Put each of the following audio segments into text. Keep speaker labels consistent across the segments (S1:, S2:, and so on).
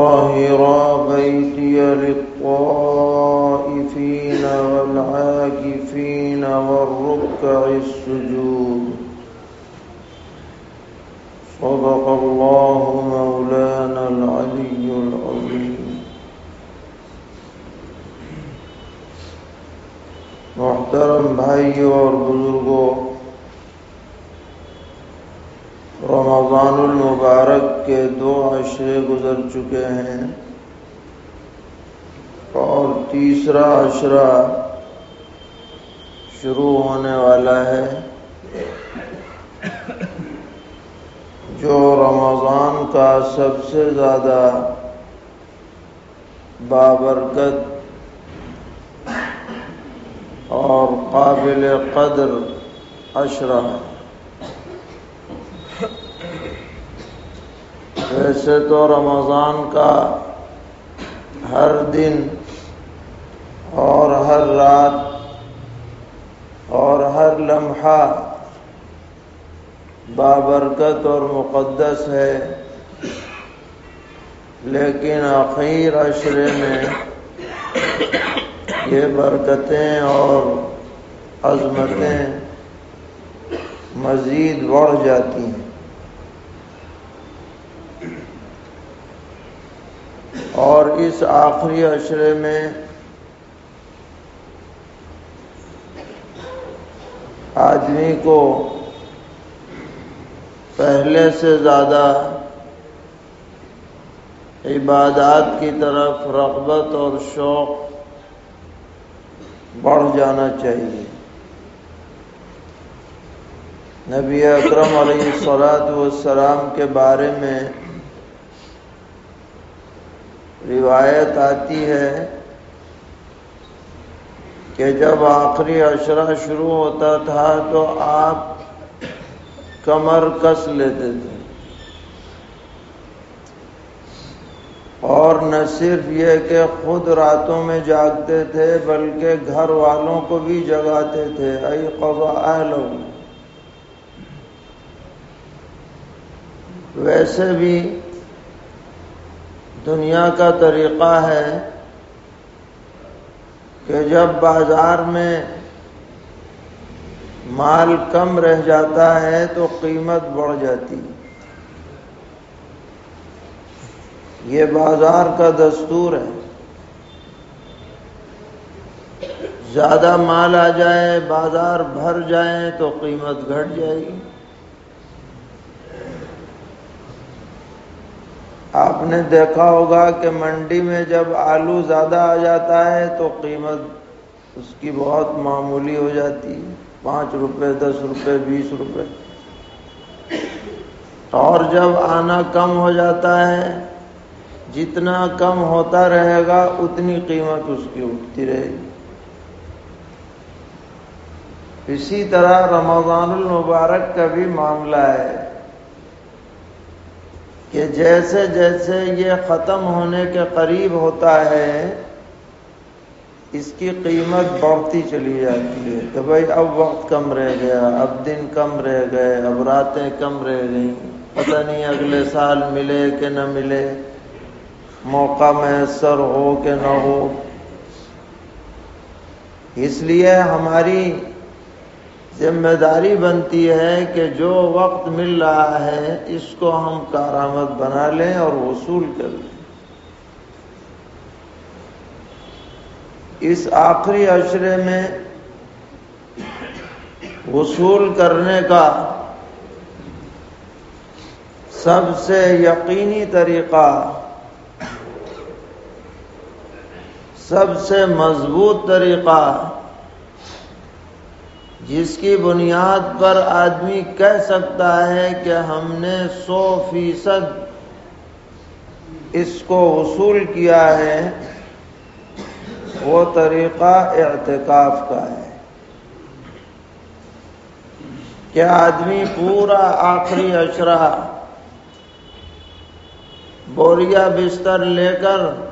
S1: وطهر بيتي للطائفين والعاكفين والركع السجود. صدق الله مولانا العلي العظيم. محترم بھائیوں اور رمضان المبارک کے دو عشرے گزر چکے ہیں اور تیسرا عشرہ شروع ہونے والا ہے جو رمضان کا سب سے زیادہ بابرکت اور قابل قدر اشرا ویسے تو رمضان کا ہر دن اور ہر رات اور ہر لمحہ بابرکت اور مقدس ہے۔ لیکن آخر عشرے میں یہ برکتیں اور عظمتیں مزید بڑھ جاتی ہیں۔ اور اس آخری عشرے میں آدمی کو پہلے سے زیادہ عبادات کی طرف رغبت اور شوق بڑھ جانا چاہیے۔ نبی اکرم علیہ صلاحت والسلام کے بارے میں روایت آتی ہے کہ جب آخری عشرہ شروع ہوتا تھا تو آپ کمر کس لیتے تھے؟ اور نہ صرف یہ کہ خود راتوں میں جاگتے تھے، بلکہ گھر والوں کو بھی جگاتے تھے۔ ائی قبا ویسے بھی دنیا کا طریقہ ہے کہ جب بازار میں مال کم رہ جاتا ہے تو قیمت بڑھ جاتی۔ یہ بازار کا دستور ہے۔ زیادہ مال آ جائے، بازار بھر جائیں تو قیمت گھٹ جائے گی۔ آپ نے دیکھا ہوگا کہ منڈی میں جب آلو زیادہ آ جاتا ہے تو قیمت اس کی بہت معمولی ہو جاتی ہے۔ پانچ روپے، دس روپے، بیس روپے۔ اور جب آنا کم ہو جاتا ہے، جتنا کم ہوتا رہے گا، اتنی قیمت اس کی اٹھتی رہے گی۔ اسی طرح رمضان المبارک کا بھی معاملہ ہے۔ کہ جیسے جیسے یہ ختم ہونے کے قریب ہوتا ہے، اس کی قیمت بڑھتی چلی جاتی ہے کہ بھائی اب وقت کم رہ گیا، اب دن کم رہ گئے، اب راتیں کم رہ گئیں۔ پتہ نہیں اگلے سال ملے کہ نہ ملے، موقع میسر ہو کہ نہ ہو۔ اس لیے ہماری ذمہ داری بنتی ہے کہ جو وقت مل رہا ہے، اس کو ہم کارآمد بنا لیں اور وصول کر لیں۔ اس آخری اشرے میں وصول کرنے کا سب سے یقینی طریقہ، سب سے مضبوط طریقہ جس کی بنیاد پر آدمی کہہ سکتا ہے کہ ہم نے سو فیصد اس کو وصول کیا ہے، وہ طریقہ اعتکاف کا ہے۔ کہ آدمی پورا آخری اشرا بوریا بستر لے کر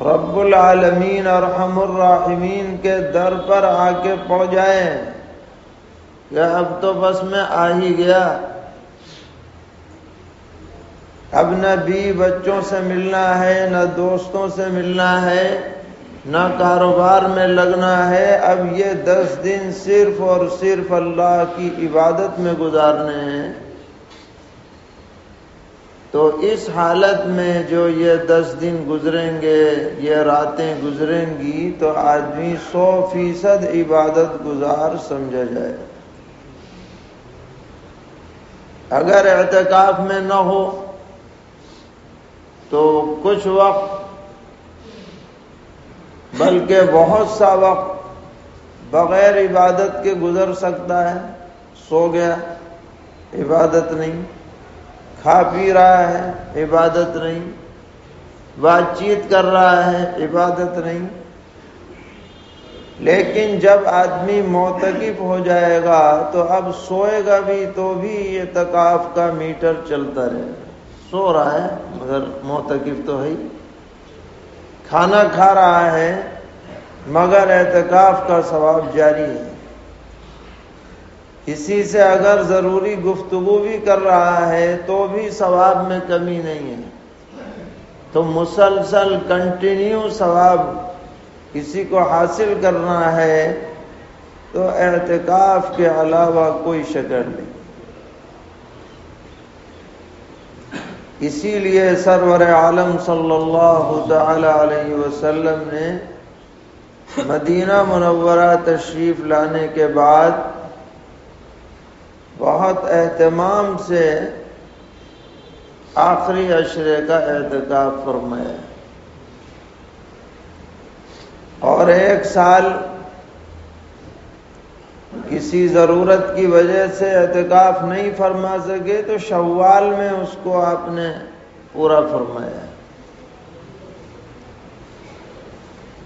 S1: رب العالمین اور رحم الرحمین کے در پر آ کے پڑ جائیں۔ کہ اب تو بس میں آ ہی گیا۔ اب نہ بی بچوں سے ملنا ہے، نہ دوستوں سے ملنا ہے، نہ کاروبار میں لگنا ہے۔ اب یہ دس دن صرف اور صرف اللہ کی عبادت میں گزارنے ہیں۔ تو اس حالت میں جو یہ دس دن گزریں گے، یہ راتیں گزریں گی، تو آدمی سو فیصد عبادت گزار سمجھا جائے۔ اگر اعتکاف میں نہ ہو، تو کچھ وقت، بلکہ بہت سا وقت بغیر عبادت کے گزر سکتا ہے، سو گیا، عبادت نہیں۔ کھا پی رہا ہے، عبادت نہیں۔ بات چیت کر رہا ہے، عبادت نہیں۔ لیکن جب آدمی موتقف ہو جائے گا تو اب سوئے گا بھی تو بھی یہ تکاف کا میٹر چلتا رہے گا۔ سو رہا ہے، مگر موتقف تو ہے کھانا کھا رہا ہے، مگر اعتکاف کا ثواب جاری ہے۔ اسی سے اگر ضروری گفتگو بھی کر رہا ہے تو بھی ثواب میں کمی نہیں ہے۔ تو مسلسل کنٹینیو ثواب کسی کو حاصل کرنا ہے تو اعتکاف کے علاوہ کوئی شکر نہیں۔ اسی لیے سرور عالم صلی اللہ تعالی علیہ وسلم نے مدینہ منورہ تشریف لانے کے بعد بہت اہتمام سے آخری اشرے کا احتکاب فرمایا۔ اور ایک سال کسی ضرورت کی وجہ سے اعتکاف نہیں فرما سکے تو شوال میں اس کو آپ نے پورا فرمایا۔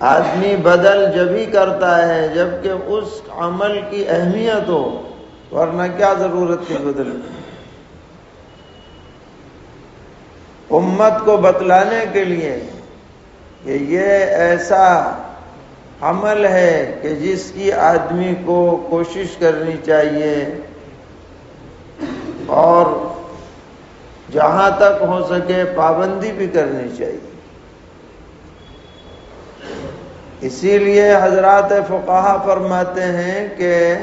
S1: آدمی بدل جب ہی کرتا ہے جبکہ اس عمل کی اہمیت ہو۔ ورنہ کیا ضرورت تھی بدل امت کو بتلانے کے لیے کہ یہ ایسا عمل ہے کہ جس کی آدمی کو کوشش کرنی چاہیے اور جہاں تک ہو سکے پابندی بھی کرنی چاہیے۔ اسی لیے حضرات فقہ فرماتے ہیں کہ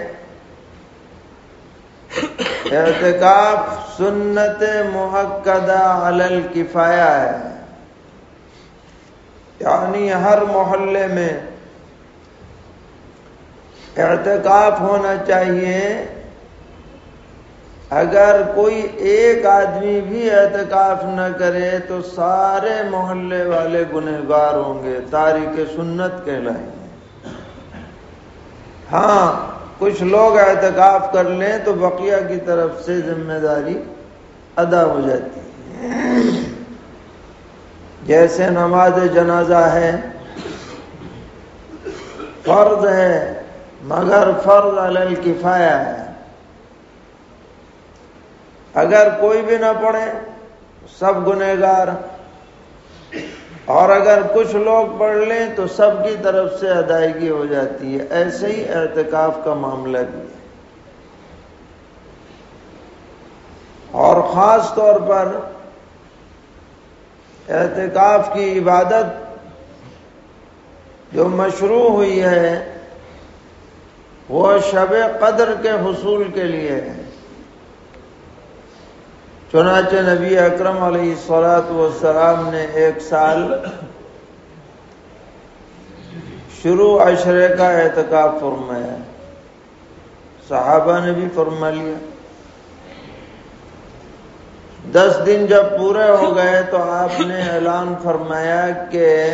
S1: اعتکاف سنت محقدہ علل کفایا ہے۔ یعنی ہر محلے میں اعتکاف ہونا چاہیے۔ اگر کوئی ایک آدمی بھی اعتکاف نہ کرے تو سارے محلے والے گنہگار ہوں گے، تاریخ سنت کہلائیں گے۔ ہاں کچھ لوگ اعتکاف کر لیں تو بقیہ کی طرف سے ذمہ داری ادا ہو جاتی ہے۔ جیسے نماز جنازہ ہے، فرض ہے، مگر فرض علی ہے۔ اگر کوئی بھی نہ پڑھے، سب گنہگار۔ اور اگر کچھ لوگ پڑھ لیں تو سب کی طرف سے ادائیگی ہو جاتی ہے۔ ایسے ہی اعتکاف کا معاملہ بھی ہے۔ اور خاص طور پر اعتکاف کی عبادت جو مشروع ہوئی ہے، وہ شب قدر کے حصول کے لیے ہے۔ چنانچہ نبی اکرم علیہ سلاۃ والسلام نے ایک سال شروع عشرے کا اعتکاب فرمایا۔ صحابہ نے بھی فرما لیا۔ دس دن جب پورے ہو گئے تو آپ نے اعلان فرمایا کہ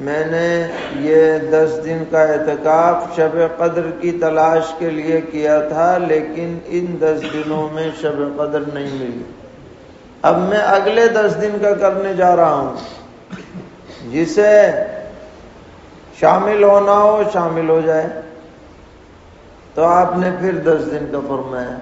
S1: میں نے یہ دس دن کا اعتکاف شب قدر کی تلاش کے لیے کیا تھا، لیکن ان دس دنوں میں شب قدر نہیں ملی۔ اب میں اگلے دس دن کا کرنے جا رہا ہوں۔ جسے شامل ہونا ہو، شامل ہو جائے۔ تو آپ نے پھر دس دن کا فرمایا۔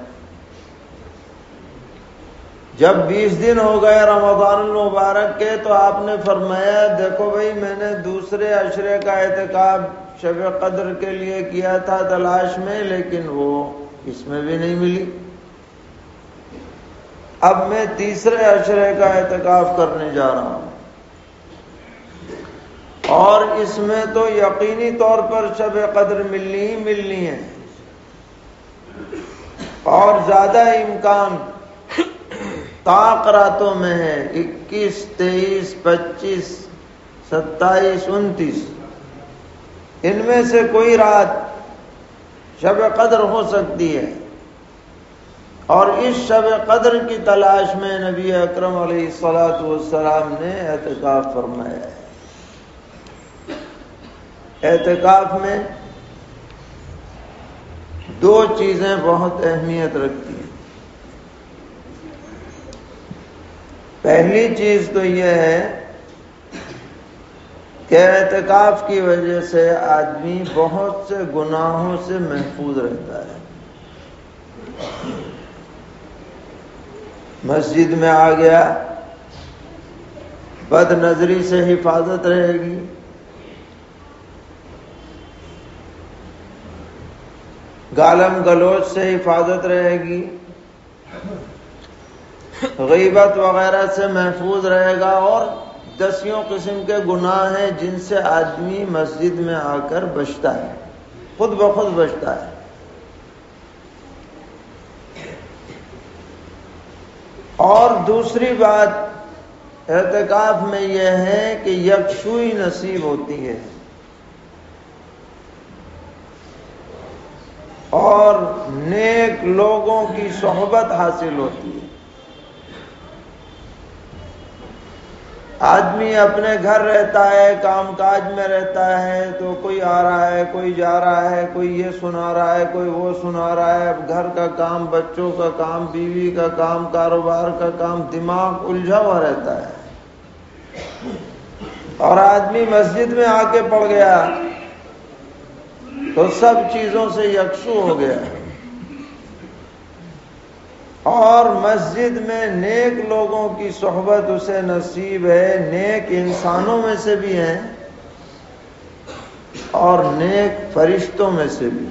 S1: جب بیس دن ہو گئے رمضان المبارک کے تو آپ نے فرمایا، دیکھو بھائی، میں نے دوسرے اشرے کا احتکاب شب قدر کے لیے کیا تھا تلاش میں، لیکن وہ اس میں بھی نہیں ملی۔ اب میں تیسرے اشرے کا احتکاب کرنے جا رہا ہوں۔ اور اس میں تو یقینی طور پر شب قدر ملنی ہی ملنی ہے۔ اور زیادہ امکان طاق راتوں میں ہے اکیس، تیئیس، پچیس، ستائیس، انتیس۔ ان میں سے کوئی رات شب قدر ہو سکتی ہے۔ اور اس شب قدر کی تلاش میں نبی اکرم علیہ السلاۃ والسلام نے احتکاف فرمایا ہے۔ احتکاف میں دو چیزیں بہت اہمیت رکھتی ہیں۔ پہلی چیز تو یہ ہے کہ اعتکاف کی وجہ سے آدمی بہت سے گناہوں سے محفوظ رہتا ہے۔ مسجد میں آ گیا، بد نظری سے حفاظت رہے گی۔ گالم گلوچ سے حفاظت رہے گی۔ غیبت وغیرہ سے محفوظ رہے گا اور دسیوں قسم کے گناہ ہیں جن سے آدمی مسجد میں آ کر بچتا ہے، خود بخود بچتا ہے۔ اور دوسری بات احتکاف میں یہ ہے کہ یکسوئی نصیب ہوتی ہے۔ اور نیک لوگوں کی صحبت حاصل ہوتی ہے۔ آدمی اپنے گھر رہتا ہے، کام کاج میں رہتا ہے، تو کوئی آ رہا ہے، کوئی جا رہا ہے، کوئی یہ سنا رہا ہے، کوئی وہ سنا رہا ہے۔ گھر کا کام، بچوں کا کام، بیوی کا کام، کاروبار کا کام، دماغ الجھا ہوا رہتا ہے۔ اور آدمی مسجد میں آ کے پڑ گیا، تو سب چیزوں سے یکسو ہو گیا۔ اور مسجد میں نیک لوگوں کی صحبت اسے نصیب ہے، نیک انسانوں میں سے بھی ہیں اور نیک فرشتوں میں سے بھی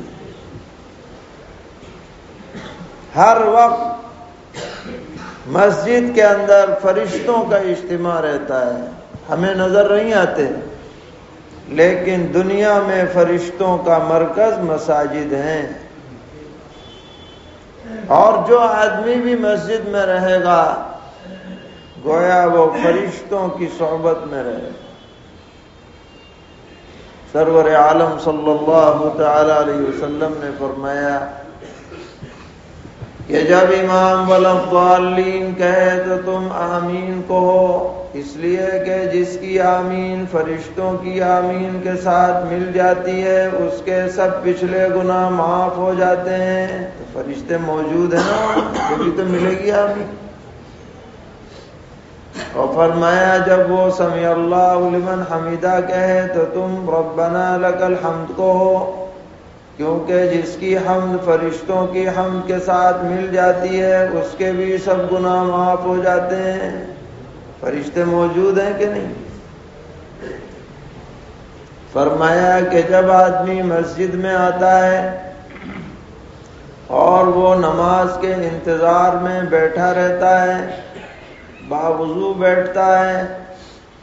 S1: ہر وقت مسجد کے اندر فرشتوں کا اجتماع رہتا ہے۔ ہمیں نظر نہیں آتے، لیکن دنیا میں فرشتوں کا مرکز مساجد ہیں۔ اور جو آدمی بھی مسجد میں رہے گا، گویا وہ فرشتوں کی صحبت میں رہے۔ گا سرور عالم صلی اللہ تعالی علیہ وسلم نے فرمایا، کہ جب امام والین کہے تو تم آمین کو ہو اس لیے کہ جس کی آمین فرشتوں کی آمین کے ساتھ مل جاتی ہے، اس کے سب پچھلے گناہ معاف ہو جاتے ہیں۔ تو فرشتے موجود ہیں نا کبھی تو ملے گی آمین۔ اور فرمایا، جب وہ سمی اللہ لمن حمیدہ کہے، تو تم ربنا لک الحمد کو ہو کیونکہ جس کی حمد فرشتوں کی حمد کے ساتھ مل جاتی ہے، اس کے بھی سب گناہ معاف ہو جاتے ہیں۔ فرشتے موجود ہیں کہ نہیں؟ فرمایا کہ جب آدمی مسجد میں آتا ہے اور وہ نماز کے انتظار میں بیٹھا رہتا ہے، باوضو بیٹھتا ہے،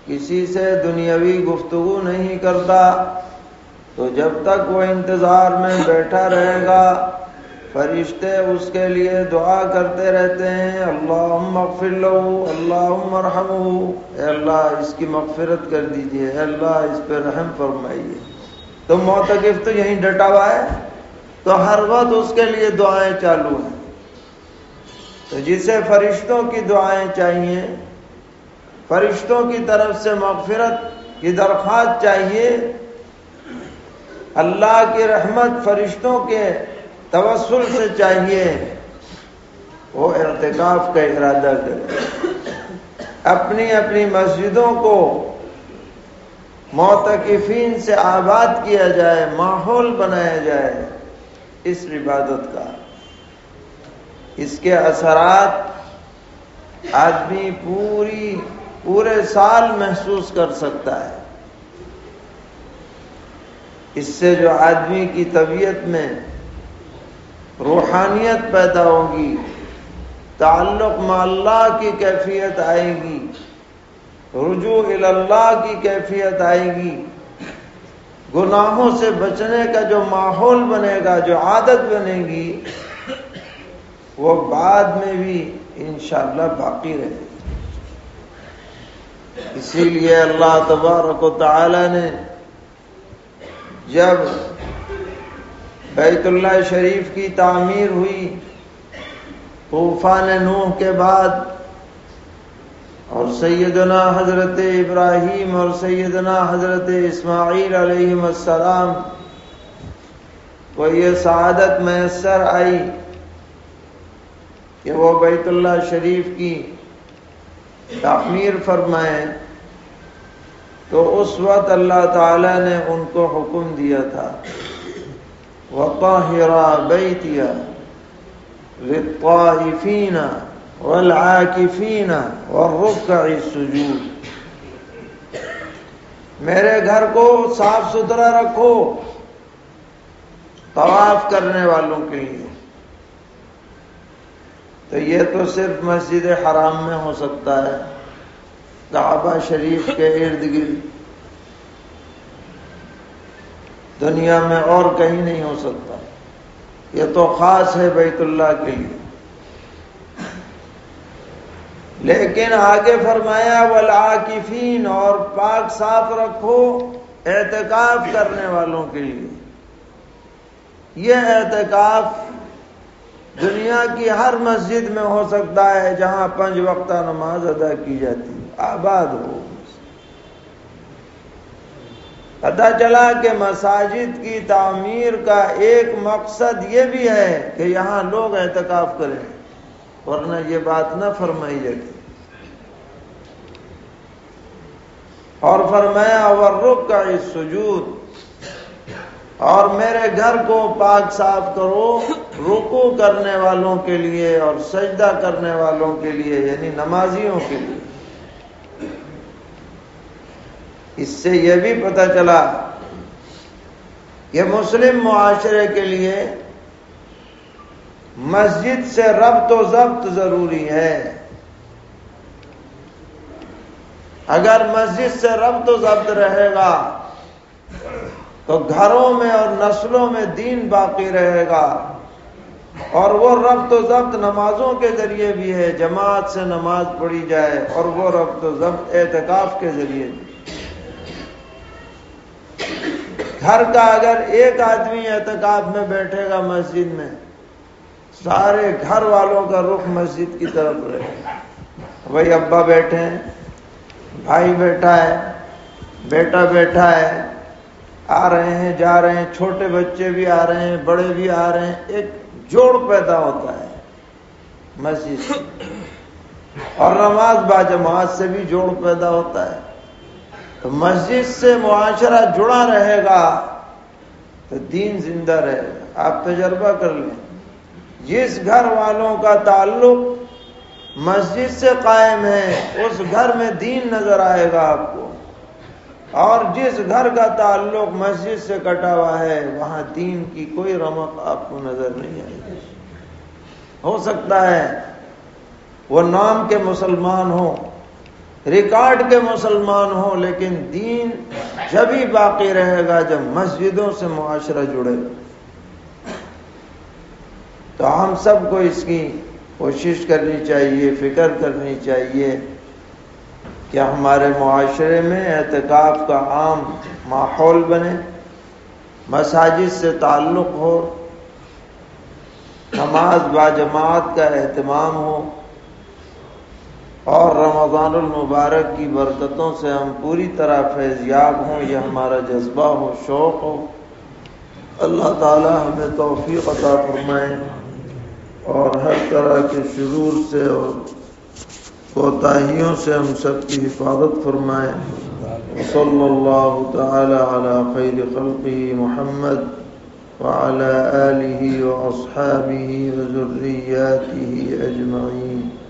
S1: کسی سے دنیاوی گفتگو نہیں کرتا، تو جب تک وہ انتظار میں بیٹھا رہے گا فرشتے اس کے لیے دعا کرتے رہتے ہیں اللہ مغفر لو اللہ اے اللہ، اس کی مغفرت کر دیجیے۔ اے اللہ، اس پہ رحم فرمائیے۔ تو موتقف تو یہیں ڈٹا ہوا ہے، تو ہر وقت اس کے لیے دعائیں چالو ہیں۔ تو جسے فرشتوں کی دعائیں چاہیے، فرشتوں کی طرف سے مغفرت کی درخواست چاہیے۔ اللہ کی رحمت فرشتوں کے توسل سے چاہیے، وہ ارتکاف کا ارادہ کرے۔ اپنی اپنی مسجدوں کو موتقفین سے آباد کیا جائے، ماحول بنایا جائے، اس عبادت کا۔ اس کے اثرات آدمی پوری، پورے سال محسوس کر سکتا ہے۔ اس سے جو آدمی کی طبیعت میں روحانیت پیدا ہوگی، تعلق مع اللہ کی کیفیت آئے گی، رجوع اللہ کی کیفیت آئے گی۔ گناہوں سے بچنے کا جو ماحول بنے گا، جو عادت بنے گی، وہ بعد میں بھی انشاءاللہ باقی رہے گی۔ اسی لیے اللہ تبارک و تعالی نے جب بیت اللہ شریف کی تعمیر ہوئی۔ طوفان نوح کے بعد اور سیدنا حضرت ابراہیم اور سیدنا حضرت اسماعیل علیہ السلام۔ کو یہ سعادت میسر آئی کہ وہ بیت اللہ شریف کی تعمیر فرمائیں۔ تو اس وقت اللہ تعالی نے ان کو حکم دیا تھا۔ وطاهر بيتي للطائفين والعاكفين والركع السجود میرے گھر کو صاف ستھرا رکھو طواف کرنے والوں کے لیے۔ تو یہ تو صرف مسجد حرام میں ہو سکتا ہے، کعبہ شریف کے ارد گرد۔ دنیا میں اور کہیں نہیں ہو سکتا۔ یہ تو خاص ہے بیت اللہ کے لیے۔ لیکن آگے فرمایا، والعاکفین، اور پاک صاف رکھو اعتکاف کرنے والوں کے لیے۔ یہ اعتکاف دنیا کی ہر مسجد میں ہو سکتا ہے جہاں پنج وقتہ نماز ادا کی جاتی۔ آباد ہو۔ پتا چلا کہ مساجد کی تعمیر کا ایک مقصد یہ بھی ہے کہ یہاں لوگ احتکاف کریں، ورنہ یہ بات نہ فرمائی جاتی اور فرمایا اور رخ کا اس سجود اور میرے گھر کو پاک صاف کرو رکو کرنے والوں کے لیے اور سجدہ کرنے والوں کے لیے یعنی نمازیوں کے لیے۔ اس سے یہ بھی پتہ چلا کہ مسلم معاشرے کے لیے مسجد سے ربط و ضبط ضروری ہے۔ اگر مسجد سے ربط و ضبط رہے گا، تو گھروں میں اور نسلوں میں دین باقی رہے گا۔ اور وہ ربط و ضبط نمازوں کے ذریعے بھی ہے، جماعت سے نماز پڑھی جائے اور وہ ربط و ضبط اعتکاف کے ذریعے بھی۔ گھر کا اگر ایک آدمی اعتکاب میں بیٹھے گا مسجد میں۔ سارے گھر والوں کا رخ مسجد کی طرف رہے۔ بھائی ابا بیٹھے ہیں، بھائی بیٹھا ہے، بیٹا بیٹھا ہے، آ رہے ہیں، جا رہے ہیں، چھوٹے بچے بھی آ رہے ہیں، بڑے بھی آ رہے ہیں۔ ایک جوڑ پیدا ہوتا ہے مسجد اور نماز با جماعت سے بھی جوڑ پیدا ہوتا ہے۔ مسجد سے معاشرہ جڑا رہے گا تو دین زندہ رہے گا۔ آپ تجربہ کر لیں۔ جس گھر والوں کا تعلق مسجد سے قائم ہے، اس گھر میں دین نظر آئے گا آپ کو۔ اور جس گھر کا تعلق مسجد سے کٹا ہوا ہے، وہاں دین کی کوئی رمق آپ کو نظر نہیں آئے گی۔ ہو سکتا ہے وہ نام کے مسلمان ہوں۔ ریکارڈ کے مسلمان ہوں، لیکن دین جب ہی باقی رہے گا، جب مسجدوں سے معاشرہ جڑے گا۔ تو ہم سب کو اس کی کوشش کرنی چاہیے، فکر کرنی چاہیے کہ ہمارے معاشرے میں اعتکاف کا عام ماحول بنے، مساجد سے تعلق ہو، نماز با جماعت کا اہتمام ہو اور رمضان المبارک کی برکتوں سے ہم پوری طرح فیضیاب ہوں، یہ ہمارا جذبہ ہو، شوق ہو۔ اللہ تعالی ہمیں توفیق عطا فرمائے اور ہر طرح کے شرور سے اور کوتاہیوں سے ہم سب کی حفاظت فرمائے۔ صلی اللہ تعالی علی خیر خلقه محمد وعلى آله وأصحابه وذرياته أجمعين